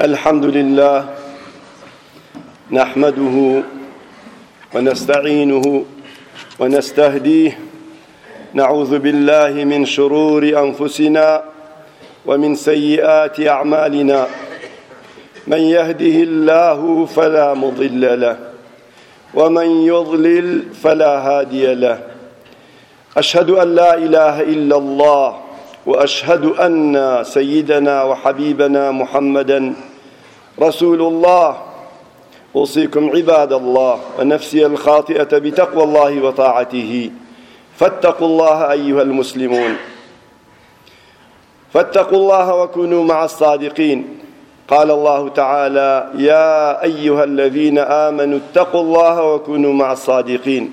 الحمد لله نحمده ونستعينه ونستهديه نعوذ بالله من شرور أنفسنا ومن سيئات أعمالنا من يهده الله فلا مضل له ومن يضلل فلا هادي له أشهد أن لا إله إلا الله وأشهد أن سيدنا وحبيبنا محمدًا رسول الله أوصيكم عباد الله ونفسي الخاطئة بتقوى الله وطاعته فاتقوا الله أيها المسلمون فاتقوا الله وكونوا مع الصادقين قال الله تعالى يا أيها الذين آمنوا اتقوا الله وكونوا مع الصادقين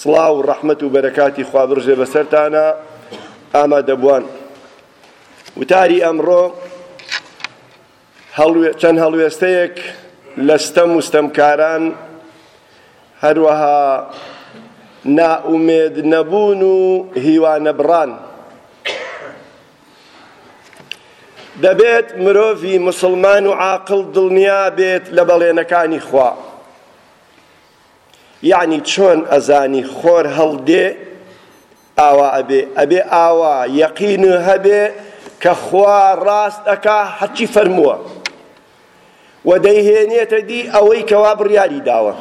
سڵاو و ڕەحمەت و بەرەکاتی خوا بڕژێ بەسەرتانا ئامادەبووان وتاری ئەمڕۆ چەند هەڵوێستەیەک لە ستەم و ستەمکاران هەروەها نائومێد نەبوون و هیوانەبڕان دەبێت مرۆڤی مسلمان و عاقڵ دڵنیا بێت لە بەڵێنەکانی خوا یەعنی چۆن ئەزانی خۆر هەڵدێ ئاوا ئەبێ ئەبێ ئاوا یەقین هەبێ کە خوا ڕاست ئەکا هەرچی فەرمووە و دەیهێنێتە دی ئەوەی کەوا بڕیاری داوە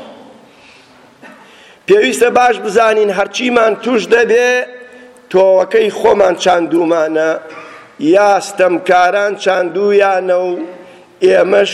پێویستە باش بزانین هەرچیمان توش دەبێ تۆوەکەی خۆمان چاندومانە یا ستەمکاران چاندویانە و ئێمەش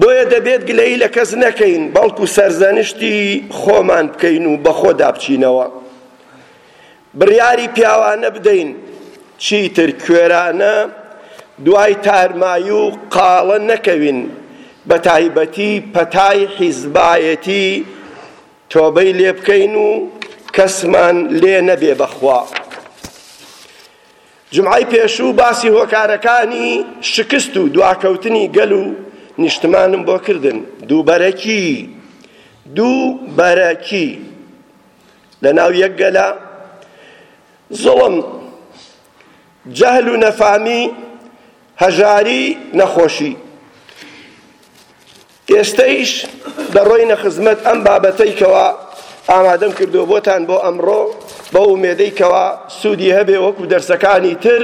بۆیە دەبێت گلەیی لە کەس نەکەین بەڵکو سەرزەنشتی خۆمان بکەین و بەخۆ دابچینەوە بڕیاری پیاوانە بدەین چیتر کوێرانە دوای تارمایی و قاڵە نەکەوین بە تایبەتی پەتای حیزبایەتی تۆبەی لێ بکەین و کەسمان لێ نەبێ بەخوا جومعەی پێشوو باسی هۆکارەکانی شکست و دواکەوتنی گەل و نیشتمانم بۆ کردن. دووبەرەکی دووبەرەکی لە ناو یەک گەلە زوڵم، جەهل و نەفامی هەژاری نەخۆشی ئێستەیش دەڕۆینە خزمەت ئەم بابەتەی کەوا ئامادەم کردووە بۆتان بۆ ئەمڕۆ بەو ئومێدەی کەوا سوودی هەبێ وەکو دەرسەکانی تر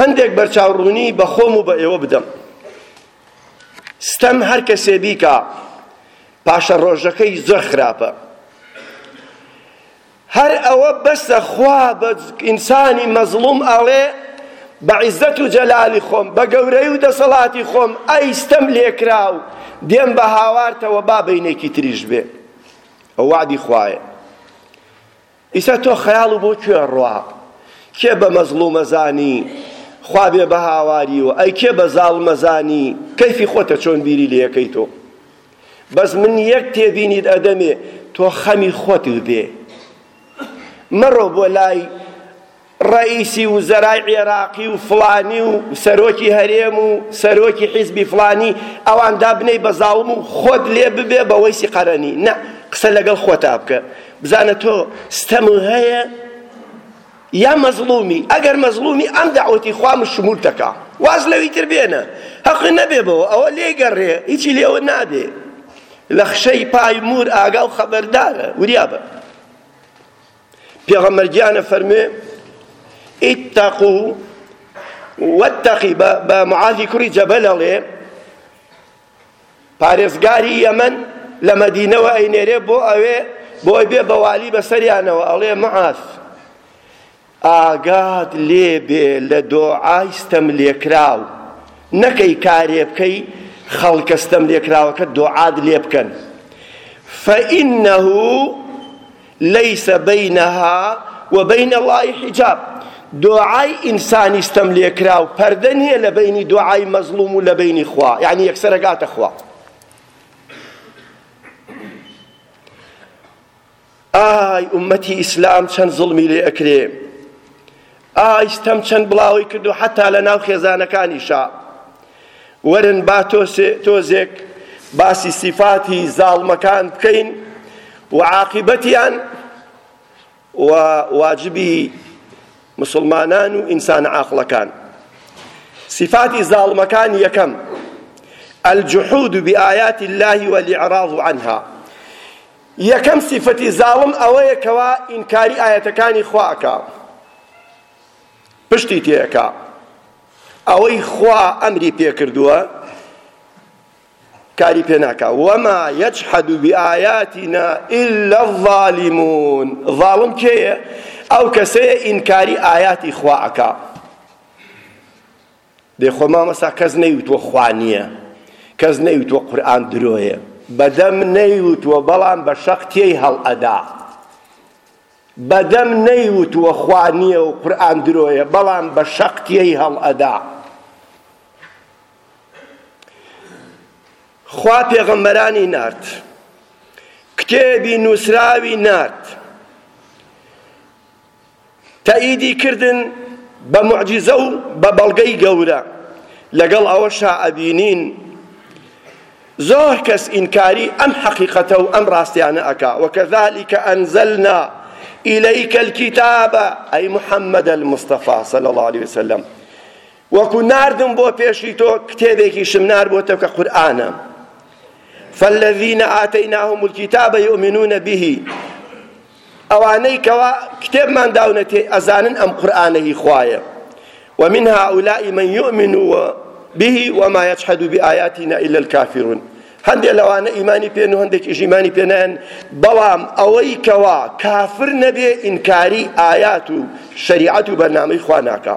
هەندێک بەرچاوڕوونی بە خۆم و بە ئێوە بدەم ستەم هەر کەسێ بیکا پاشە ڕۆژەکەی زۆر خراپە هەر ئەوە بەسە خوا بە ئینسانی مەزڵوم ئەڵێ بە عیزەت و جەلالی خۆم بە گەورەی و دەسەڵاتی خۆم ئەی ستەم لێکراو دێم بە هاوارتەوە با بەینێکی تریش بێ ئەو وعدی خوایە ئیسا تۆ خەیاڵ و بۆ کوێ ڕوا کێ بە مەزڵومە زانی خوا بێ بە هاواری و ئەی کێ بە زاڵمە زانی کەیفی خۆتە چۆن بیری لێەکەی تۆ بەس من یەک تێبینیت ئەدەمێ تۆ خەمی خۆت بێ مەڕۆ بۆ لای ڕئیسی وزەرای عێراقی و فلانی و سەرۆکی هەرێم و سەرۆکی حیزبی فلانی ئەوان دابنەی بە زاڵم و خۆت لێ ببێ بەوەی سیقەرەنی نە قسە لەگەڵ خۆتا بکە بزانە تۆ ستەم هەیە یا مەزڵومی ئەگەر مەزڵومی ئەم دەعوەتی خوا مشمول تەکا واز لەوی تر بێنە هەقی نەبێ بەوە ئەوە لێ گەڕێ هیچی لێوە نابێ لە خشەی پای مور ئاگا و خەبەردارە وریا بە پێغەمبەر گیانە فەرموێ اتقوا واتقی بە معاذی کوڕی جەبەل ئەڵێ پارێزگاری یەمەن لە مەدینەوە ئەینێرێ بۆ ئەوێ بۆ ئەبێ بە والی بەسەریانەوە ئەڵێ معاف ئاگات لێ بێ لە دۆعای ستەم لێکراو نەکەی کارێ بکەی خەڵکە ستەم لێکراوەکە دۆعات لێ بکەن فەئینەهو لیس بینها و بین اللە حجاب دوعای ئینسانی ستەم لێکراو پەردە نییە لە بینی دوعای مەزڵوم و لە بینی خوا یعنی یەکسەر ئەگاتە خوا ئای ئومەتی ئیسلام چەند زڵمی لێ ئەکرێ ئای ستەم چەند بڵاوەی کردو حەتا لە ناو خێزانەکانیشا وەرن با تۆزێک باسی سیفاتی زاڵمەکان بکەین و عاقبەتیان و واجبی مسلمانان و ئینسان عاقڵەکان سیفاتی زاڵمەکان یەکەم الجحود بآيات الله والإعراض عنها یەکەم سیفەتی زاڵم ئەوەیە کەوا ئینکاری ئایەتەکانی خوا ئەکا پشتی تێ ئەکا ئەوەی خوا ئەمری پێکردووە کاری پێ ناکا وەما یەجحەد بئایاتینا ئیلا الظالمون ظالم کێیە ئەو کەسەیە ئینکاری ئایاتی خوا ئەکا دەی خۆ مامۆستا کەس نەیوتووە خوا نییە کەس نەیوتووە قورئان درۆیە بەدەم نەیوتووە بەڵام بە شەق تێی هەڵئەدا بەدەم نەیوتووە خوا نییە و قورئان درۆیە بەڵام بە شەق تێی هەڵئەدا خوا پێغەمبەرانی نارد کتێبی نووسراوی نارد تەئیدی کردن بە موعجیزە و بە بەڵگەی گەورە، لەگەڵ ئەوەشا ئەبینین زۆر کەس ئینکاری ئەم حەقیقەتە و ئەم ڕاستیانە ئەکا، وکذلک انزلنا الیک الکتاب ئەی محمد المصطفی صلی اللە علیە وسلم وەکو ناردم بۆ پێشی تۆ کتێبێکیشم نار بۆ تۆ کە قورئانە فالذین آتیناهم الکتاب یؤمنون به ئەوانەی کەوا کتێبمان داونەتێ ئەزانن ئەم قورئانە هی خوایە ومن هؤلاء من يؤمن به وما يجحد بآياتنا إلا الكافرون هەندێک لەوانە ئیمانی پێن و هەندێکیش ئیمانی پێنایەن بەڵام ئەوەی کەوا کافر نەبێ ئینکاری ئایات و شەریعەت و بەرنامەی خوا ناکا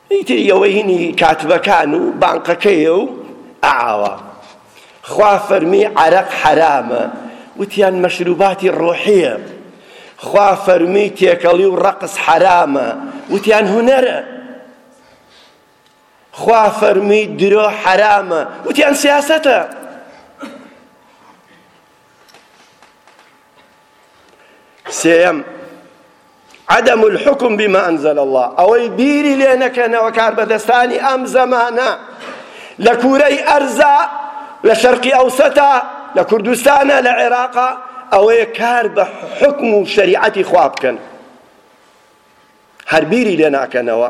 ئیتر یەوە هینی کاتبەکان و بانقەکەیە و ئاوا. خوا فەرمی عەرەق حەرامە، وتیان مەشروباتی ڕۆحییە. خوا فەرمی تێکەڵی و ڕەقس حەرامە، وتیان هونەرە. خوا فەرمی درۆ حەرامە، وتیان سیاسەتە. سێیەم عدم الحكم بما انزل الله ئەوەی بیری لێ نەکەنەوە کاربەدەستانی ئەم زەمانە لە کوورەی ئەرزا لە شەرقی ئەوسەتا لە کوردستانە لە عێراقا ئەوەیە کار بە حکم و شریعەتی خوا بکەن هەر بیری لێ ناکەنەوە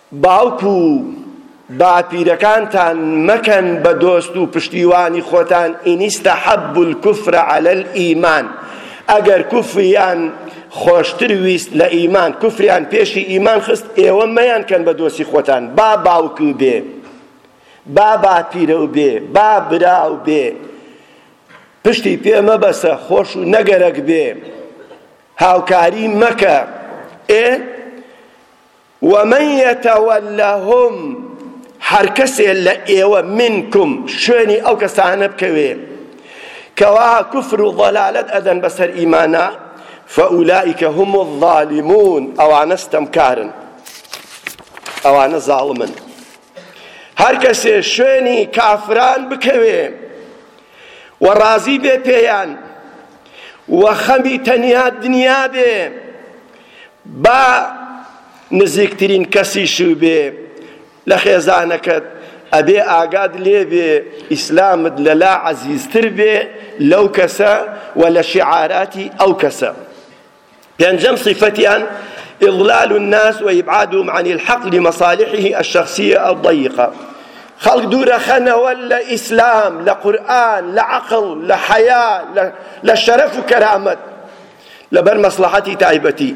باوک و باپیرەکانتان مەکەن بە دۆست و پشتیوانی خۆتان ان استحبوا الكفر علی الايمان ئەگەر کوفریان خۆشتر ویست لە ئیمان کوفریان پێشی ئیمان خست ئێوە مەیان کەن بە دۆستی خۆتان با باوک بێ با باپیرە و بێ با برا و بێ پشتی پێ مەبەسە خۆش و نەگەرەک بێ هاوکاری مەکە ئێ ومن یتولهم هەرکەسێ لە ئێوە منکم شوێنی ئەو کەسانە بکەوێ کەوا کفر و ضلالەت ئەدەن بەسەر ئیمانا فاولئک هم الظالمون ئەوانە ستەمکارن ئەوانە زاڵمن هەرکەسێ شوێنی کافران بکەوێ و ڕازی بێ پێیان و خەمی تەنیا دنیا بێ با نزیکترین کەسیش بێ لە خێزانەکەت ئەبێ ئاگاد لێ بێ ئیسلامت لەلا عەزیزتر بێ لەو کەسە و لە شعاراتی ئەو کەسە پێنجەم صیفەتیان إضلال الناس وإبعادهم عن الحق لمصالحه الشخصية الضيقة خلق دورة خنوة لإسلام لقرآن لعقل لحياة للشرف وكرامة لبر مصلحتي تايبتي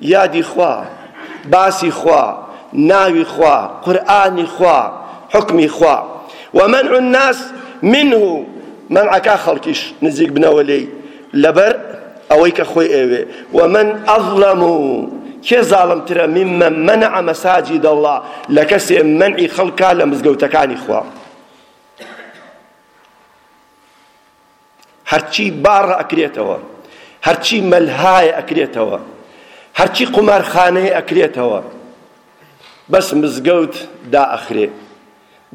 یادی خوا، باسی خوا، ناوی خوا، قورئانی خوا، حوکمی خوا. ومنع الناس منه، مەنع کا خەڵکیش نزیک بنەوە لێی لەبەر ئەوەی کە خۆی ئەیەوێ. ومن اظلم، کێ زاڵم ترە ممن منع مساجد اللە، لە کەسێ مەنعی خەڵک کا لە مزگەوتەکانی خوا. هەرچی باڕە ئەکرێتەوە، هەرچی مەلهایە ئەکرێتەوە، هەرچی قومارخانەیە ئەکرێتەوە، بەس مزگەوت دائەخرێ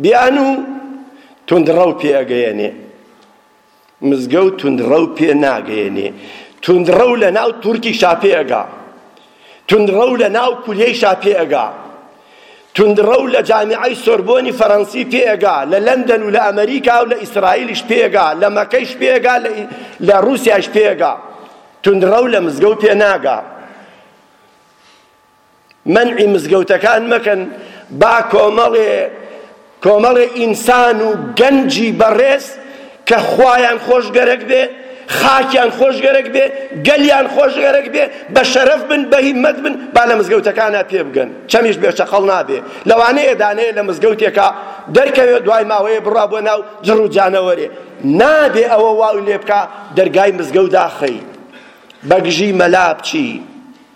بیانوو توندڕەو پێ ئەگەیەنێ، مزگەوت توندڕەو پێ ناگەیەنێ، توندڕەو لەناو تورکیشا پێ ئەگا، توندڕەو لە ناو کولیەیشا پێ ئەگا. توندڕەو لە جامیعەی سۆربۆنی فەرەنسی پێ ئەگا، لە لەندەن و لە ئەمەریکا و لە ئیسرائیلیش پێ ئەگا، لە مەکەیش پێ ئەگا، لە ڕووسیایش پێ ئەگا. توندڕەو لە مزگەوت پێ ناگا. مەنعی مزگەوتەکان مەکەن با کۆمەڵێ کۆمەڵێ ئینسان و گەنجی بەڕێز کە خوایان خۆش گەرەک بێ، خاکیان خۆش گەرەک بێ، گەلیان خۆش گەرەک بێ، بە شەرەف بن، بە هیمەت بن، با لە مزگەوتەکانا پێ بگەن. چەمیش بێ چەقەڵ نابێ. لەوانەیە دانەیە لە مزگەوتێکا دەرکەوێ دوای ماوەیە بڕا بۆ ناو جڕ و جانەوەرێ. نابێ ئەوە واو لێ بکا دەرگای مزگەوت داخەی. بەگژی مەلا بچی.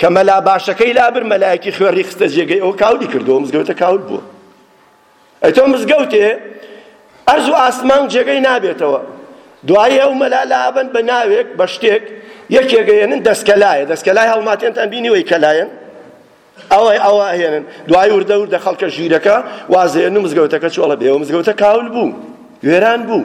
کە مەلا باشەکەی لابر مەلایەکی خوێڕی خستە جێگەی ئەو کاولی کردو مزگەوتە کاول بووە ئەی تۆ مزگەوتێ ئەرز و ئاسمان جێگەی نابێتەوە دوایی ئەو مەلا لابن بە ناوێک بە شتێک یەکێگەیەنن دەستکەلایە دەستکەلای هەڵماتێنتان بینیوەی کەلایەن ئەوەی ئەوە ئەهێنن دوای وردە وردە خەڵکە ژیرەکە وازێن و مزگەوتەکە چۆڵە بێەوە مزگەوتە کاول بوو وێران بوو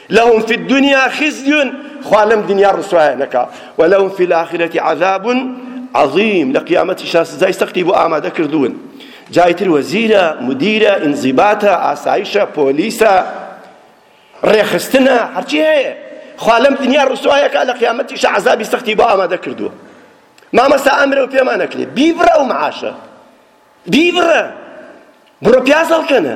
لهم فی الدنیا خزی خوا لەم دنیا ڕسوایان دەکا ولهم فی الآخرة عذاب عظیم لە قیامەتیشا سزای سەختی بۆ ئامادە کردوون جای تر وەزیرە مدیرە ئینزیباتە ئاسایشە پۆلیسە ڕێخستنە هەرچی هەیە خوا لەم دنیا ڕسوایەکە لە قیامەتیشە عەزابی سەختی بۆ ئامادە کردووە مامەستا ئەمرە و پێمان نەکرێت بیبڕە و معاشە بیبڕە بڕۆ پیاز هەڵکەنە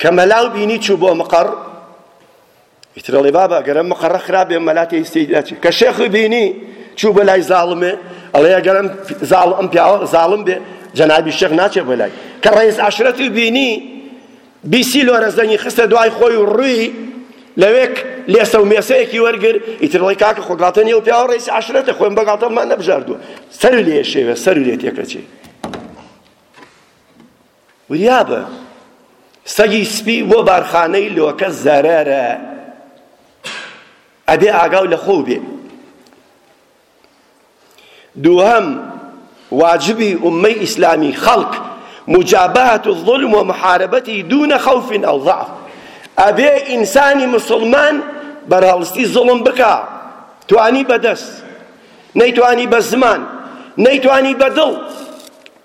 کە مەلاو بینی چوو بۆ مقەڕ ئیتر دەڵێ بابا گەرە مقەڕە خراپ بێ مەلا تێیستی ناچی کە شێخی بینی چوو بە لای زاڵمێ ئەڵێ گەرم زاڵ ئەم پیاوە زاڵم بێ جەنابی شێخ ناچێ بە لای کە ڕئیس عەشرەتی بینی بیسی لۆرە زەنگی خستە دوای خۆی و ڕووی لەوێک لێسە و مێسەیەکی وەرگر ئیتر ڕۆی کاکە خۆگاتە نێو پیاوە ڕئیس عەشرەتە خۆم بەگاتەڵمان نەبژاردووە سەر لێ شێوێ سەر لێ تێکەچێ وریابە سەگی سپی بۆ بارخانەی لۆکە زەرەرە ئەبێ ئاگاو لە خۆو بێ دووهەم واجبی ئومەی ئیسلامی خەڵک مجابهت الظلم و محاربەتی دونە خەوفین ئەو ضعف ئەبێ ئینسانی مسلمان بەراڵستی زڵم بکا توانی بەدەست نەیتوانی بە زمان نەیتوانی بە دڵ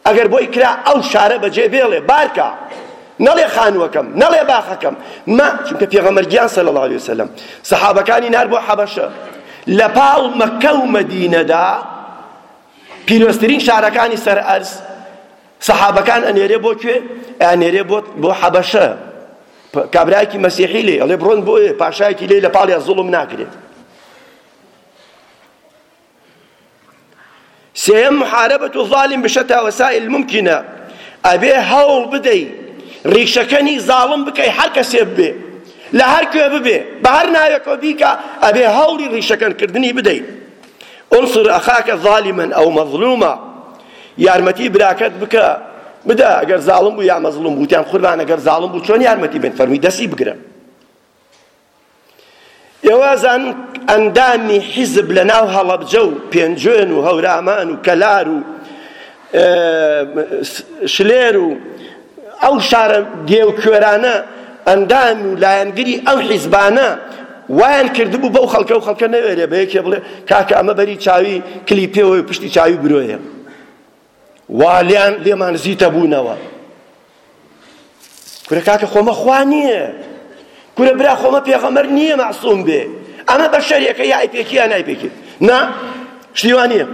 ئەگەر بۆی کرا ئەو شارە بەجێ بێڵێ، بارکە، نەڵێ خانووەکەم، نەڵێ باخەکەم، مە، چونکە پێغەمبەر گیان صلی اللە علیە وسلم سەحابەکانی نارد بۆ حەبەشە، لە پاڵ مەککە و مەدینەدا پیرۆزترین شارەکانی سەر ئەرز سەحابەکان ئەنێرێ بۆ کوێ؟ ئەنێرێ بۆ بۆ حەبەشە کابرایەکی مەسیحی لێ ئەڵێ بڕۆن بۆ ئێ پاشایەکی لێ لە پاڵیا زوڵم ناکرێت سێیەم محاربە و ظالم بشتا وسائل ممکنە ئەبێ هەوڵ بدەی ڕیشەکەنی زاڵم بکەی هەر کەسێ ببێ لە هەر کوێ ببێ بە هەر ناوێکەوە بیکە ئەبێ هەوڵی ڕیشەکەن کردنی بدەی انصر اخاك ظالما او مظلوما یارمەتی براکەت بکە بدە ئەگەر زاڵم بوو یا مەزڵوم بوو تیان قوربان ئەگەر زاڵم بوو چۆن یارمەتی بن فەرمی دەسی بگرە ئێوازان ئەندامی حیزب لە ناو هەڵەبجە و پێنجوێن و هەورامان و کەلار و شلێر و ئەو شارە دێو کوێرانە ئەندام و لایەنگری ئەو حیزبانە وایان کردبوو بەو خەڵکە و خەڵکە نەوێرێ بە یەکێ بڵێ کاکە ئەمە بەری چاوی کلی پێوەی پشتی چاوی برۆیە وا لێیان لێمان زیتە بوونەوە کورە کاکە خۆمە خوا نییە کورە برا خۆمە پێغەمەر نییە مەعسوم بێ ئەمە بەشەرێکە یا ئەیپێکی یا نایپێکی نا شتیوانیە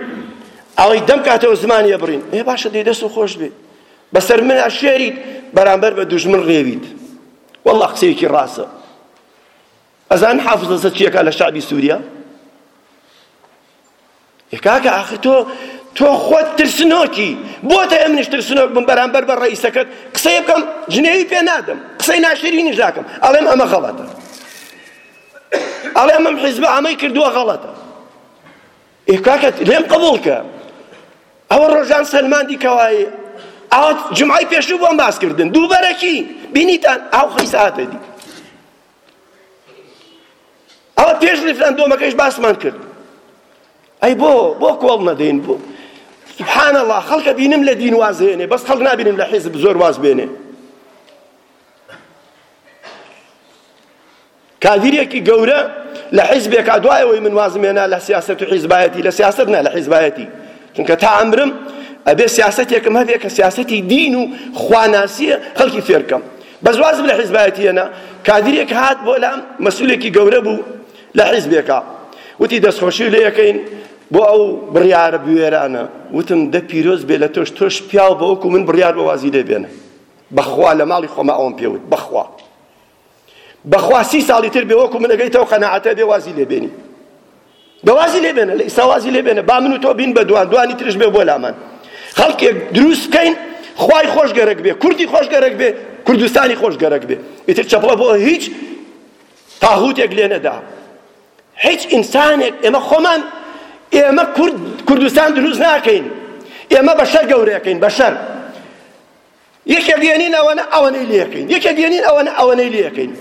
ئەوەی دەم کاتەوە زمانیە بڕین ئێ باشە دەی دەست و خۆش بێ بەسەر من ئەشێریت بەرامبەر بە دوژمن ڕێویت والله قسەیەکی ڕاستە ئەزان حافظ لەسەر چیەکە لە شعبی سووریا ئێ کاکە ئاخر تۆ تۆ خۆت ترسنۆکی بۆ دەیە منیش ترسنۆک بم بەرامبەر بە ڕئیسەکەت قسەی بکەم جنێوی پێ نادەم قسەی ناشرینیش ناکەم ئەڵێم ئەمە غەڵەتە ئەڵێم ئەم حیزبە ئەمەی کردووە غەڵەتە ئێ کاکە لێم قبوڵ کە ئەوە ڕۆژان سەلماندی کەوایە ئەوە جمعی پێشوو بۆم باس کردن دووبەرەکی بینیتان ئاو خەیساتە دی ئەوە پێش ریفراندۆمەکەش باسمان کرد ئەی بۆ بۆ کۆڵ نەدەین بۆ سبحان الله خەڵکە بینم لە دین واز هێنێ بەس خەڵک نابینم لە حیزب زۆر واز بێنێ کادیرێکی گەورە لە حیزبێکا دوایەوەی من وازم هێنا لە سیاست و حیزبایەتی لە سیاست نا لە حیزبایەتی چونکە تا ئەمرم ئەبێ سیاسەتێکم هەبێ کە سیاسەتی دین و خواناسیە خەڵکی فێرکەم بەس وازم لە حیزبایەتی هێنا کادیرێک هات بۆ لام مەسولێکی گەورە بوو لە حیزبێکە وتی دەستخۆشی لێ یەکەین بۆ ئەو بڕیارە بوێرانە وتم دە پیرۆز بێ لە تۆش تۆش پیاو بە وەکو من بڕیار بە وازی لێ بێنە بەخوا لە ماڵی خۆمە ئەوم پێوت بەخوا بەخوا سی ساڵی تر بێ وەکو من ئەگەیتەوە قەنەعەتە بێ وازی لێ بێنی دە وازی لێ بێنە لە ئیستا وازی لێ بێنە با من و تۆ بین بە دوان دوانی ترش بێ بۆ لامان خەڵکێک دروست بکەین خوای خۆش گەرەک بێ کوردی خۆش گەرەک بێ کوردستانی خۆش گەرەک بێ ئیتر چەپڵە بۆ هیچ تاغوتێک لێ نەدا هیچ ئینسانێک ئێمە خۆمان ئێمە کورد کوردستان دروست ناکەین ئێمە بەشەر گەورەکەین بەشەر یەکێ دێنین ئەوەنە ئەوەنەی لێکەین یەکێ دێنین ئەوەنە ئەوەنەی لێکەین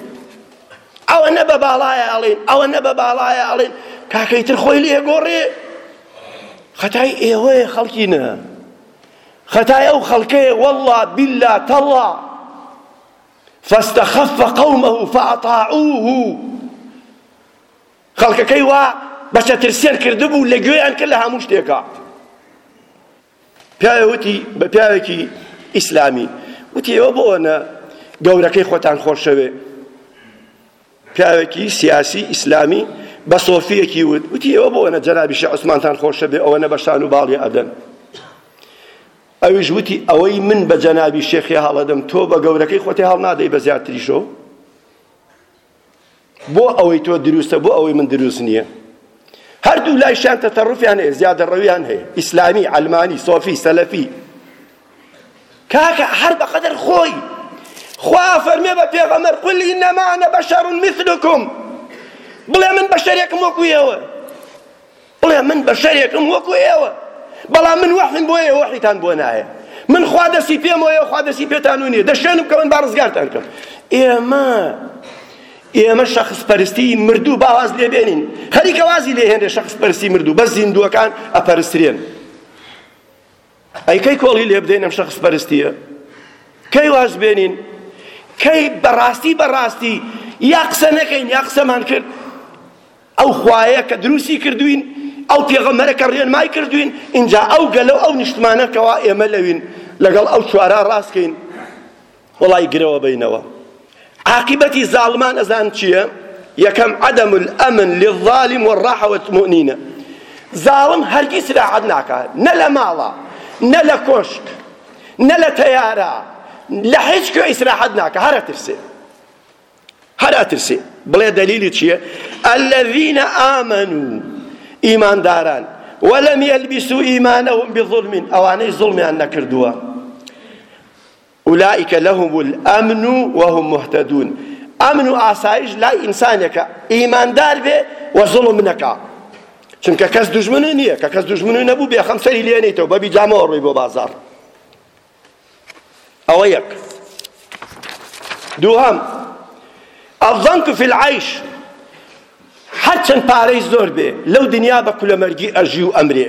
ئەوەنە بە باڵایە ئەڵێن ئەوەنە بە باڵایە ئەڵێن کاکەی تر خۆی لێ گۆڕێ خەتای ئێوەیە خەڵکی نە خەتای ئەو خەڵکەیە والله بالله تەڵا فاستخف قومه فاطاعوه خەڵکەکەی وا بەچەترسێن کردبوو لە گوێیان کرد لە هەموو شتێکە پیاوێ وتی بە پیاوێکی ئیسلامی وتی ئێوە بۆ نە گەورەکەی خۆتان خۆشەوێ پیاوێکی سیاسی ئیسلامی بە سۆفیەکی وت وتی ئێوە بۆ نە جەنابیشی عوسمانتان خۆشەبێ ئەوە نە بەشان و باڵی ئەدەن ئەویش وتی ئەوەی من بە جەنابی شێخی هەڵەدەم تۆ بە گەورەکەی خۆتی هەڵنادەی بە زیاتریشەوە بۆ ئەوەی تۆ دروستە بۆ ئەوەی من دروست نییە هەردوو لایشان تەتەڕفیان هەیە زیادە ڕەویان هەیە ئیسلامی علمانی سۆفی سەلەفی کاکە هەر بەقەدەر خۆی خوا فەرمێ بە پێغەمەر قل ئینەما ئەنە بەشەڕ مثلکم بڵێ من بەشەرێکم وەکو ئێوە بڵێ من بەشەرێکم وەکو ئێوە بەڵام من وەحیم بۆ ئێوە وەحیتان بۆ نایە من خوا دەستی پێم وەیە خوا دەستی پێتان و نییە دەشێنم کە من با ڕزگارتان کەم ئێمە ئێمە شخص پەرستی مردوو باواز لێ بێنین خەریکە وازی لێ هێنێ شخص پەرستی مردوو بەس زیندووەکان ئەپەرسترێن ئەی کەی کۆڵی لێ بدەین ئەم شەخص پەرستیە کەی واز بێنین کەی بەڕاستی بەڕاستی یا قسە نەکەین یا قسەمان کرد ئەو خوایە کە دروستی کردوین ئەو پێغەمەرە کە ڕێنمای کردوین اینجا ئەو گەلە ئەو نیشتمانە کەوا ئێمە لەوین لەگەڵ ئەو چوارا ڕاستکەین وەڵای گرەوە بینەوە عاقبەتی زاڵمان ئەزان چییە یەکەم عدم الامن للظالم والراحة والطمأنينة زاڵم هەرگیز سراحەت ناکات نە لە ماڵە نە لە کۆشک نە لە تەیارە لە هیچ کوێ ئیسراحەت ناکە هەر ئەترسێ هەر ئەترسێ بڵێ دەلیلی چییە الذين آمنوا ئیمانداران ولم يلبسوا إيمانهم بظلم ئەوانەی زوڵمیان نەکردووە اولئک لهم الامن وهم مهتدون ئەمن و ئاسایش لای ئینسانێکە ئیماندار بێ و زوڵم نەکا چونکە کەس دوژمنی نییە کە کەس دوژمنی نەبوو بێخەم سەری لێ نیتەوە بە بیجامەوە ڕووی بۆ بازار ئەوە یەک دووهەم الضنک فی العیش هەرچەند پارەی زۆر بێ لەو دنیا بە کولەمەرگی ئەژی و ئەمرێ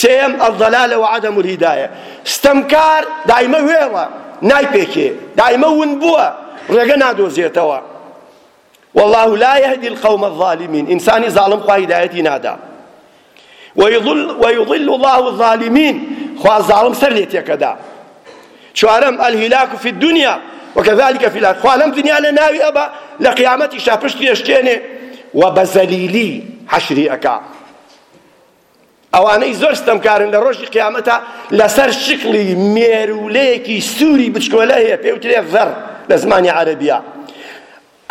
سێیەم، الضلالە و عدم الهدایە، ستەمکار دایمە وێڵە، نایپێکێ، دایمە ونبووە، ڕێگە نادۆزێتەوە. واللە لا یهدی القوم الظالمین، ئینسانی زاڵم خوا هیدایەتی نادا. ویضل ویضل الله الظالمین، خوا زاڵم سەر لێ تێکەدا. چوارەم، الهلاک فی الدنیا وكذلك فی الآخرە، خوا لەم دنیا لە ناوی ئەبا، لە قیامەتیشا پشتی ئەشکێنێ و بە زەلیلی حەشری ئەکا. ئەوانەی زۆر ستەمکارن لە ڕۆژی قیامەتە لەسەر شکڵی مێرولەیەکی سووری بچکۆلە هەیە پێ وترێ ذەر لە زمانی عەرەبیە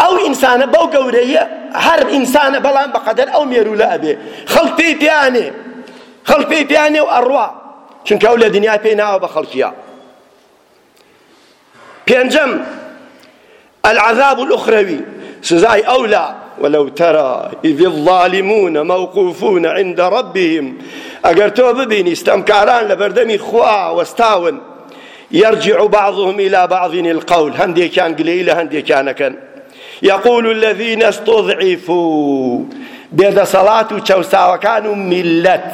ئەو ئینسانە بەو گەورەیە هەر ئینسانە بەڵام بەقەدەر ئەو مێرولە ئەبێ خەڵک پێی پیانێ خەڵک پێی پیانێ و ئەڕوا چونکە ئەو لە دنیا پێی ناوە بە خەڵکیە پێنجەم العذاب الأخروي سزاي أولى ولو ترى إذ الظالمون موقوفون عند ربهم أجر تو ببيني استمكاران لبردمي خوا واستاون يرجع بعضهم إلى بعض القول هندي كان قليل هندي كان كان يقول الذين استضعفوا بێدە سەڵات و چەساوەکان و میلەت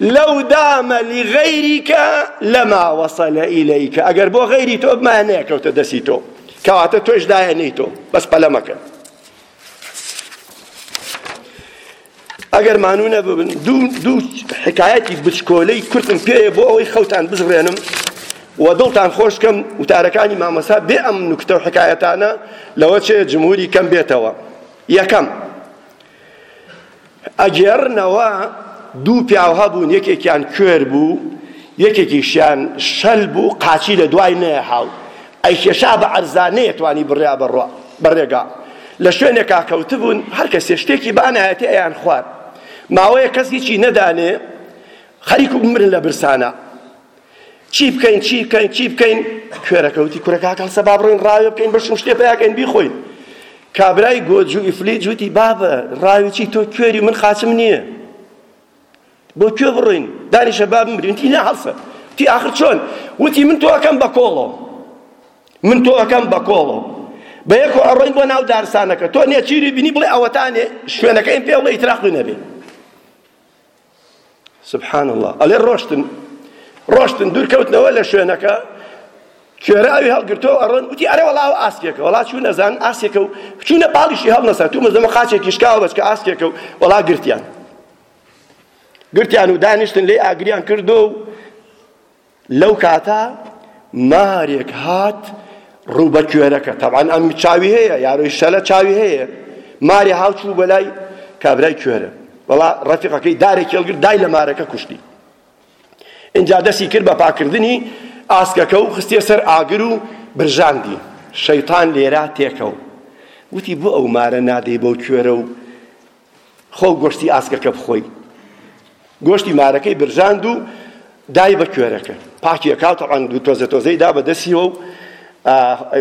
لەو دامە لغەیریکە لەما وەسەلە ئیلەیکە ئەگەر بۆ غەیری تۆ بمایە نەیەکەوتە دەستی تۆ کەواتە تۆش دایە نەی تۆ بەس پەلە مەکەن ئەگەر مانوو نەبن دوو دوو حکایەتی بچکۆلەی کورتم پێیە بۆ ئەوەی خەوتان بزڕێنم و دڵتان خۆشکەم وتارەکانی مامۆسا بێ ئەم نوکتە و حکایەتانە لەوە چێ جمهوری کەم بێتەوە یەکەم ئەگێڕنەوە دوو پیاو هەبوون یەکێکیان کوێر بوو یەکێکیشیان شەل بوو قاچی لە دوای نەیەهاو ئەیکێشا بە عەرزا نەیەتوانی بڕیا بەڕوا بەڕێگا لە شوێنێکا کەوتبوون هەر کەسێ شتێکی بانایەتی ئەیان خوارد ماوەیە کەس هیچی نەدانێ خەریک و بمرن لە برسانە چی بکەین چی بکەین چی بکەین کوێرەکە وتی کورە کاک هەڵسە با بڕۆین ڕاوێ بکەین بەشم شتێ پیا بکەین بیخۆین کابرای گۆج و ئیفلیج وتی بابە ڕاوی چی تۆ کوێری من خاچم نییە بۆ کوێ بڕۆین دانیشە با بمرین تی نا هەڵسە تی ئاخر چۆن وتی من تۆ ئەکەم بە کۆڵەوە من تۆ ئەکەم بە کۆڵەوە بە یەکۆ ئەڕۆین بۆ ناو دارستانەکە تۆ نێچیری بینی بڵێ ئەوەتانێ شوێنەکەیم پێ بڵێ ئیتراقی نەبێ سبحان اللە ئەڵێ ڕۆشتن ڕۆشتن دوورکەوتنەوە لە شوێنەکە کوێراوی هەڵگرتەوە ئەڕۆن وتی ئەرە وەڵا ئەو ئاسکێکە وەڵا چوو نەزان ئاسکێکە و چوونە پاڵیشی هەڵنەسا تو مزەمە قاچێکی شکاوە بەچکە ئاسکێکە و وەڵا گرتیان گرتیان و دانیشتن لێ ئاگریان کردو و لەو کاتە مارێک هات ڕوو بە کوێرەکە تەبعەن ئەم چاوی هەیە یارۆی شەلە چاوی هەیە ماری هاو چوو بەلای کابرای کوێرە وەڵا ڕەفیقەکەی دارێکی هەڵگرت دای لە مارەکە کوشتی ئینجا دەستی کرد بە پاکردنی ئاسکەکە و خستیە سەر ئاگر و برژاندی شەیتان لێرە تێکەو وتی بۆ ئەو مارە نادەی بەو کوێرە و خۆ گۆشتی ئاسکەکە بخۆی گۆشتی مارەکەی برژاند و دای بە کوێرەکە پاکیەکە تەعاان دوو تۆزە تۆزەی دا بە دەسیەوە و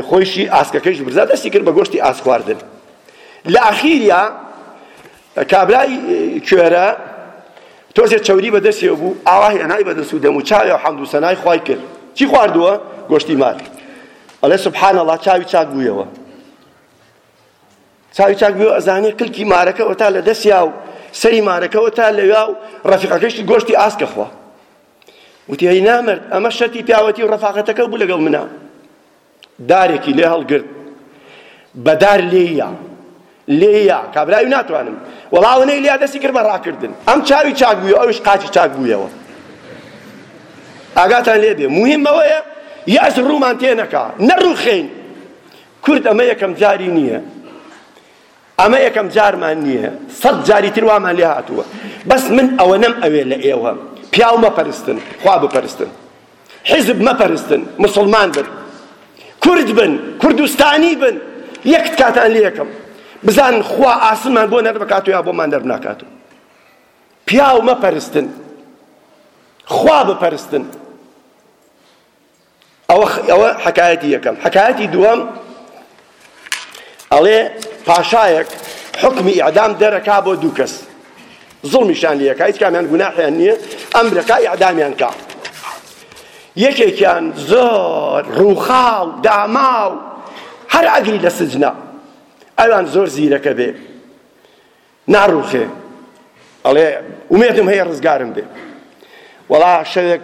خۆیشی ئاسکەکەیش برزا دەستی کرد بە گۆشتی ئاس خواردن لە ئاخیریا کابرای کوێرە تۆزێ چەوری بە دەسیەوە بوو ئاواهی ئەنای بە دەست و دەم و چاوی و حەمد و سەنای خوای کرد چی خواردووە گۆشتی مار ئەڵێ سبحان الله چاوی چاک بوویەوە چاوی چاک بێ و ئەزانێ کلکی مارەکە وەتا لە دەسیا و سەری مارەکە وەتا لەویا و ڕەفیقەکەشتی گۆشتی ئاسکە خوا وتی هەی نامرد ئەمە شەرتی پیاوەتی و ڕەفاقەتەکە بوو لەگەڵ منە دارێکی لێ هەڵگرت بەدار لێیە لێیە کابراوی ناتوانم وەڵاونەی لیا دەستی کرد بە ڕاکردن ئەم چاوی چاک بووە ئەوش قاچی چاک بوویەوە ئاگاتان لێ بێ مهمەوەیە یاس ڕوومان تێ نەکا نەڕوخێین کورد ئەمە یەکەم جاری نییە ئەمە یەکەم جارمان نییە سەد جاری تر وامان لێ هاتووە بەس من ئەوە نەم ئەوێ لە ئێوە پیاو مەپەرستن خوا بپەرستن حزب مەپەرستن مسلمان بن کورد بن کوردستانی بن یەک کاتان لێ یەکەم بزان خوا ئاسمان بۆ نەربکات و یا بۆمان دەرناکات و پیاو مەپەرستن خوا بپەرستن ئەوە حەکایەتی یەکەم حەکایەتی دووەم ئەڵێ پاشایەک حکمی ئیعدام دەرەکا بۆ دوو کەس زڵمیشان لەکە هیچ کامیان گوناحیان نییە ئەمرەکە ئیعدامیان کا یەکێکیان زۆر ڕووخاو داماو هەر ئەگری لە سجنا ئەوان زۆر زیرەکە بێ ناڕوخێ ئەڵێ ئومێدم هەیە ڕزگارم بێ وەڵا شەوێک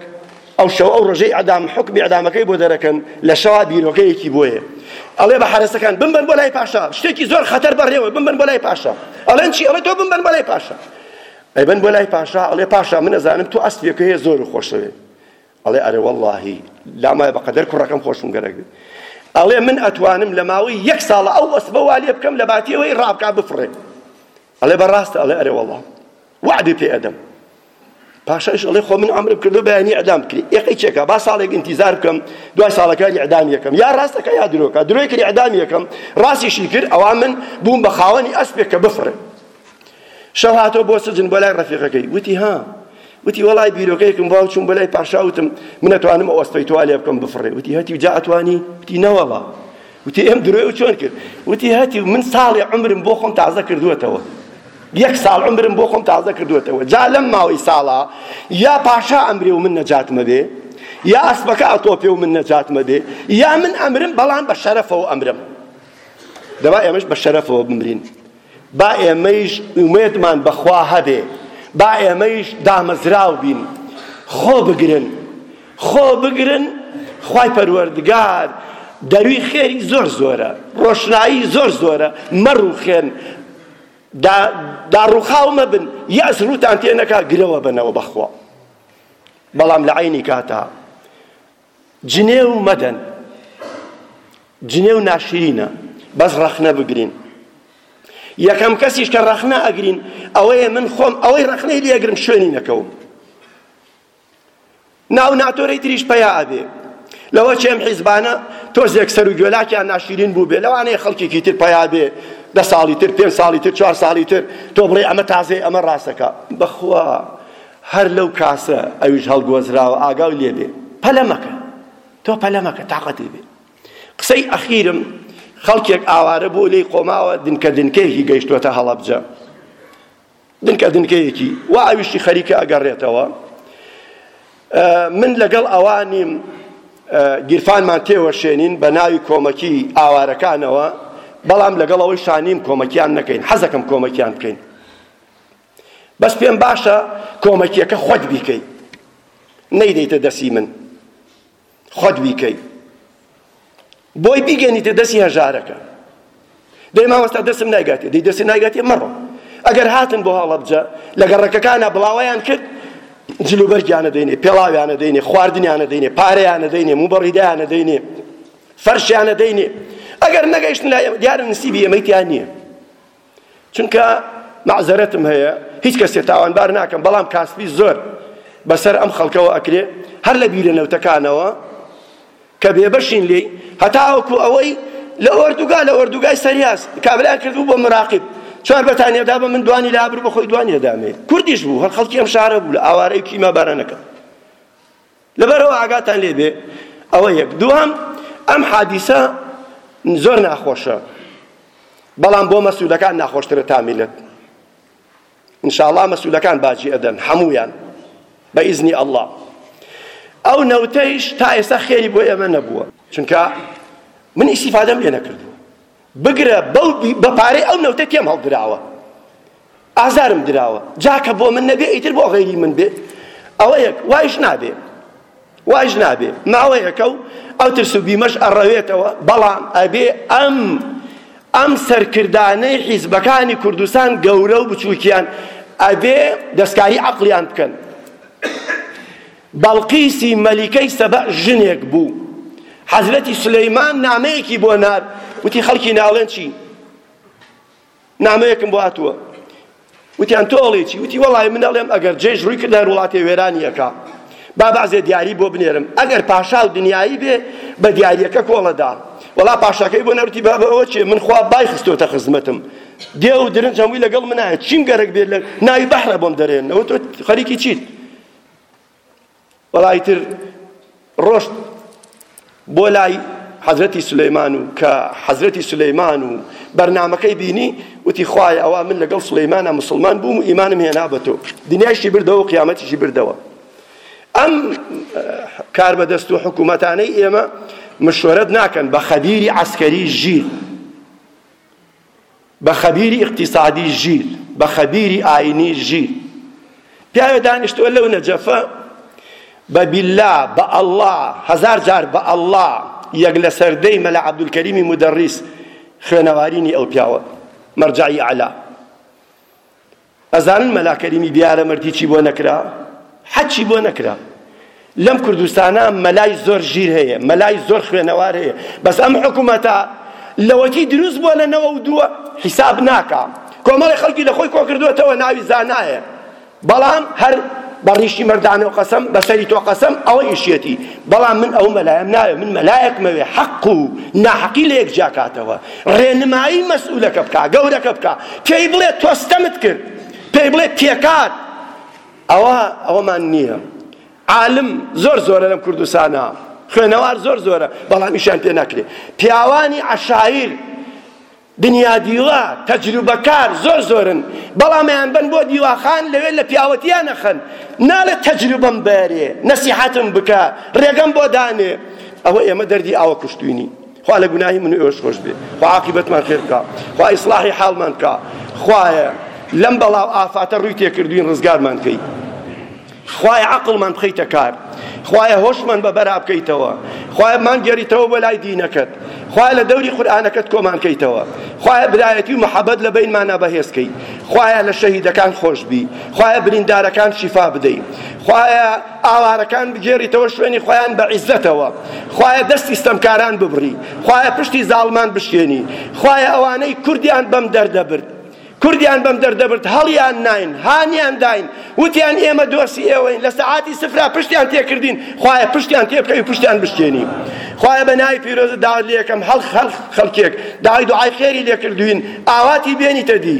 ئەو شەو ئەو ڕژەی ئەدام حکمی ئەدامەکەی بۆ دەرەکەن لە شەوا بیرۆکەیەکی بۆیە ئەڵێ بە حرەسەکان بمبەن بۆ لای پاشا شتێکی زۆر خەتەر بەڕێوە بمبەن بۆ لای پاشا ئەڵێن چی ئەڵێ تۆ بمبەن بۆ لای پاشا ئەیبەن بۆ لای پاشا ئەڵێ پاشا من ئەزانم تۆ ئەسپێکەیە زۆر خۆشەوێ ئەڵێ ئەرێ وەڵاهی لام وایە بەقەدەر کوڕەکەم خۆشم گەرەک بێ ئەڵێ من ئەتوانم لە ماوەی یەک ساڵە ئەو ئەسبە وا لێ بکەم لە باتیەوەی ڕابکا بفڕێ ئەڵێ بەڕاستە ئەڵێ ئەرێ وەڵا وعدی پێ ئەدەم پاشایش ئەڵێ خۆ من عەمرم کردو بەیانی ئەدام بکری یەقەی چێکا با ساڵێک ئینتیزار بکەم دوای ساڵەکانی ئەدام یەکەم یا ڕاستەکە یا درۆکە درۆی کردی ئەدام یەکەم ڕاستیشی کرد ئەوا من بووم بە خاوەنی ئەسپێک کە بفڕێ شەو هاتەوە بۆ سجن بۆ لای ڕەفیقەکەی وتی ها وتی وەڵای بیرۆکەیەکم بۆ چوون بۆ لای پاشا وتم من ئەتوانم ئەو ئەسپەی توا لێ بکەم بفڕێ وتی هەتی جا ئەتوانی وتی نەوەڵا وتی ئەم درۆی و چۆن کرد وتی هەتی من ساڵێ عمرم بۆ خۆم تازە کردووەتەوە یەک ساڵ عمرم بۆ خۆم تازە کردووەتەوە جا لەم ماوەی ساڵا یا پاشا ئەمرێ و من نەجاتمە بێ یا ئەسپەکە ئەتۆپێ و من نەجاتمە بێ یا من ئەمرم بەڵام بە شەرەفەوە ئەمرم دەبا ئێمەش بە شەرەفەوە بمرین با ئێمەیش ئومێدمان بە خوا هەبێ، با ئێمەیش دامەزراو بین. خۆ بگرن، خۆ بگرن، خوای پەروەردگار دەروی خێری زۆر زۆرە، ڕۆشنایی زۆر زۆرە، مەڕوخێن، دا داڕوخاو مەبن، یەئس ڕووتان تێ نەکا، گرەوە بەنەوە بە خوا. بەڵام لە عەینی کاتا، جنێو مەدەن جنێو ناشرینە بەس ڕەخنە بگرین یەکەم کەسیش کە ڕەخنە ئەگرین ئەوەیە من خۆم ئەوەی ڕەخنەی لێگرم شوێنی نەکەوم ناو ناتۆرەی تریش پیا ئەبێ لەوە چێم حیزبانە تۆزێک سەر و گوێلاکیان ناشیرین بوو بێ لەوانەیە خەڵکێکی تر پیا بێ دە ساڵی تر پێنج ساڵی تر چوار ساڵی تر تۆ بڵێ ئەمە تازەی ئەمە ڕاستەکە بەخوا هەر لەو کاسە ئەویش هەڵگۆزراوە ئاگاو لێ بێ پەلە مەکە تۆ پەلە مەکە تاقەتی بێ قسەی ئەخیرم خەڵکێک ئاوارە بۆ لێی قۆماوە دنکە دنکەیەکی گەیشتوەتە هەڵەبجە دنکە دنکەیەکی و ئەویشی خەریکە ئەگەڕێتەوە من لەگەڵ ئەوانیم گیرفانمان تێوەشێنین بە ناوی کۆمەکی ئاوارەکانەوە بەڵام لەگەڵ ئەوەی شانیم کۆمەکیان نەکەین حەزەکەم کۆمەکیان بکەین بەس پێم باشە کۆمەکیەکە خۆت بیکەی نەیدەیتە دەسی من خۆت بیکەی بۆی بیگەنیتە دەسی هەژارەکە دەی مامۆستا دەسم نایگاتێ دەی دەسی نایگاتێ مەڕۆ ئەگەر هاتن بۆ هەڵەبجە لە گەڕەکەکانە بڵاوەیان کرد جلوبەرگیانە دەینێ پێڵاویانە دەینێ خواردنیانە دەینێ پارەیانە دەینێ موبەڕیدایانە دەینێ فەرشیانە دەینێ ئەگەر نەگەیشتن لای دیارە نسیبی ئێمەی تیا نییە چونکە مەعزەرەتم هەیە هیچ کەسێ تاوانبار ناکەم بەڵام کاسبی زۆر بەسەر ئەم خەڵکەوە ئەکرێ هەر لە بیرە نەوتەکانەوە کە بێبەشین لێی هەتاوەکو ئەوەی لە ئۆردوگا لە ئۆردوگای سەریاس کابرایان کردبوو بۆ مراقب چوار بەتانیەدا بە من دوانی لابر بە خۆی دوانیەدامێ کوردیش بوو هەر خەڵکی ئەم شارە بوو لە ئاوارەی کیما بارانەکە لەبەرئەوە ئاگاتان لێ بێ ئەوە یەک دووەم ئەم حادیسە زۆر ناخۆشە بەڵام بۆ مەسولەکان ناخۆشترە تا میلەت انشاءالله مەسولەکان باجی ئەدەن هەموویان بە ئیزنی ئەڵڵا ئەو نەوتەیش تا ئێستا خێری بۆ ئێمە نەبووە چونکە من ئیسیفادەم لێ نەکردووە بگرە بەو بە پارەی ئەو نەوتە تێم هەڵدراوە ئازارم دراوە جا کە بۆ من نەبێ ئیتر بۆ غەیری من بێت ئەوە یەک وایش نابێ وایش نابێ ماوەیەکە و ئەو ترس و بیمەش ئەڕەوێتەوە بەڵام ئەبێ ئەم ئەم سەرکردانەی حیزبەکانی کوردستان گەورە و بچووکیان ئەبێ دەستکاری عەقڵیان بکەن بەڵقیسی مەلیکەی سەبەء ژنێک بوو حەزرەتی سولەیمان نامەیەکی بۆ نارد وتی خەڵکی ناڵێن چی نامەیەکم بۆ هاتووە وتیان تۆ ئەڵێ چی وتی وەڵای من ئەڵێم ئەگەر جێش ڕووی کرد لەر وڵاتێ وێرانیەکە با بەعزێ دیاری بۆ بنێرم ئەگەر پاشا و دنیایی بێ بە دیاریەکە کۆڵەدا وەڵا پاشاکەی بۆ نەوتی بابە ئەوە چێ من خوا بای خستۆتە خزمەتم دێ و درنج هەمووی لەگەڵ منایە چیم گەرەک بێت لە ناوی بەحرە بۆم دەرێنەوە تۆ خەریکی چیت وەڵا ئیتر ڕۆشت بۆ لای حەزرەتی سلەیمان و کە حەزرەتی سلەیمان و بەرنمەکەی بینی وتی خوای ئەوە من لەگەڵ سلەیمانە مسلمان بووم و ئیمانم هێنا بە تۆ دنیاشی بردەوە قیامەتیشی بردەوە ئەم کار بەدەست و حکوومەتانەی ئێمە مشورەت ناکەن بە خەبیری عسکەری ژیر بە خەبیری ئیقتیسادی ژیر، بە خەبیری ئاینی ژیر. پیاوێ دانیشتووە لەو نەجەفە بە بیللا بە ئەڵڵا هەزار جار بە ئەڵڵا یەک لەسەر دەی مەلا عەبدولکەریمی مودەڕیس خوێنەوارینی ئەو پیاوە مەرجەعی ئەعلا ئەزانن مەلا کەریمی بیارە مەردی چی بۆ نەکرا حەچی بۆ نەکرا لەم کوردستانە مەلای زۆر ژیر هەیە مەلای زۆر خوێنەوار هەیە بەس ئەم حکومەتە لەوەکی دروست بووە لە نەوە و دووە حیساب ناکا کۆمەڵی خەڵکی لە خۆی کۆکردوێتەوە ناوی زانایە بەڵام هەر بە ڕیشی مردانە و قەسەم بەسەری تۆ قەسەم ئەوە ئیشیەتی بەڵام من ئەو مەلایەم ناوێ من مەلایەکمەوێ حەق و ناحەقی لە یەک جیاکاتەوە ڕێنمایی مەسئولەکە بکا گەورەکە بکا پێی بڵێ تۆ ستەمت کرد پێی بڵێ تێکات ئەوە ئەوەمان نییە عالم زۆر زۆرە لەم کوردستانە خوێنەوار زۆر زۆرە بەڵام ئیشان پێ ناکرێ پیاوانی عەشایر بنیادیوە تەجروبەکار زۆر زۆرن بەڵامیان بن بۆ دیواخان لەوێ لە پیاوەتیان نەخەن ناڵێ تەجروبەم بەرێ نەسیحەتم بکە ڕێگەم بۆ دانێ ئەوە ئێمە دەردی ئاوە کوشتوینی خوا لە گوناهی من و ئێوەش خۆش بێ خوا عاقبەتمان خێر بکا خوا ئیسلاحی حاڵمان بکا خوایە لەم بەڵا و ئافاتە ڕووی تێکردوین ڕزگارمان کەی خوای عقلمان بخەیتە کار خوایە هۆشمان بە بەرا بکەیتەوە خوایە مان گەریتەوە بە لای دینەکەت خوایە لە دەوری قورآانەکەت کۆمان کەیتەوە خوایە برایەتی و محەبەت لە بینمانە بەهێزکەی خوایە لە شەهیدەکان خۆشببی خوایە بریندارەکان شیفا بدەیت خوایە ئاوارەکان بگێڕیتەوە شوێنی خۆیان بە عیزەتەوە خوایە دەستی ستەمکاران ببڕی خوایە پشتی زاڵمان بشکێنی خوایە ئەوانەی کوردیان بەم دەردەبرد کوردیان بەم دەردەبرد هەڵیان ناین هانیان داین وتیان ئێمە دۆسی ئێوەین لە سەعاتی سفرا پشتیان تێکردین خوایە پشتیان تێبکەوی پشتیان بشکێنی خوایە بە ناوی پیرۆزە داوای لێکەم هەڵ خەڵک خەڵکێک داوای دوعای خێری لێکردوین ئاواتی بێنیتە دی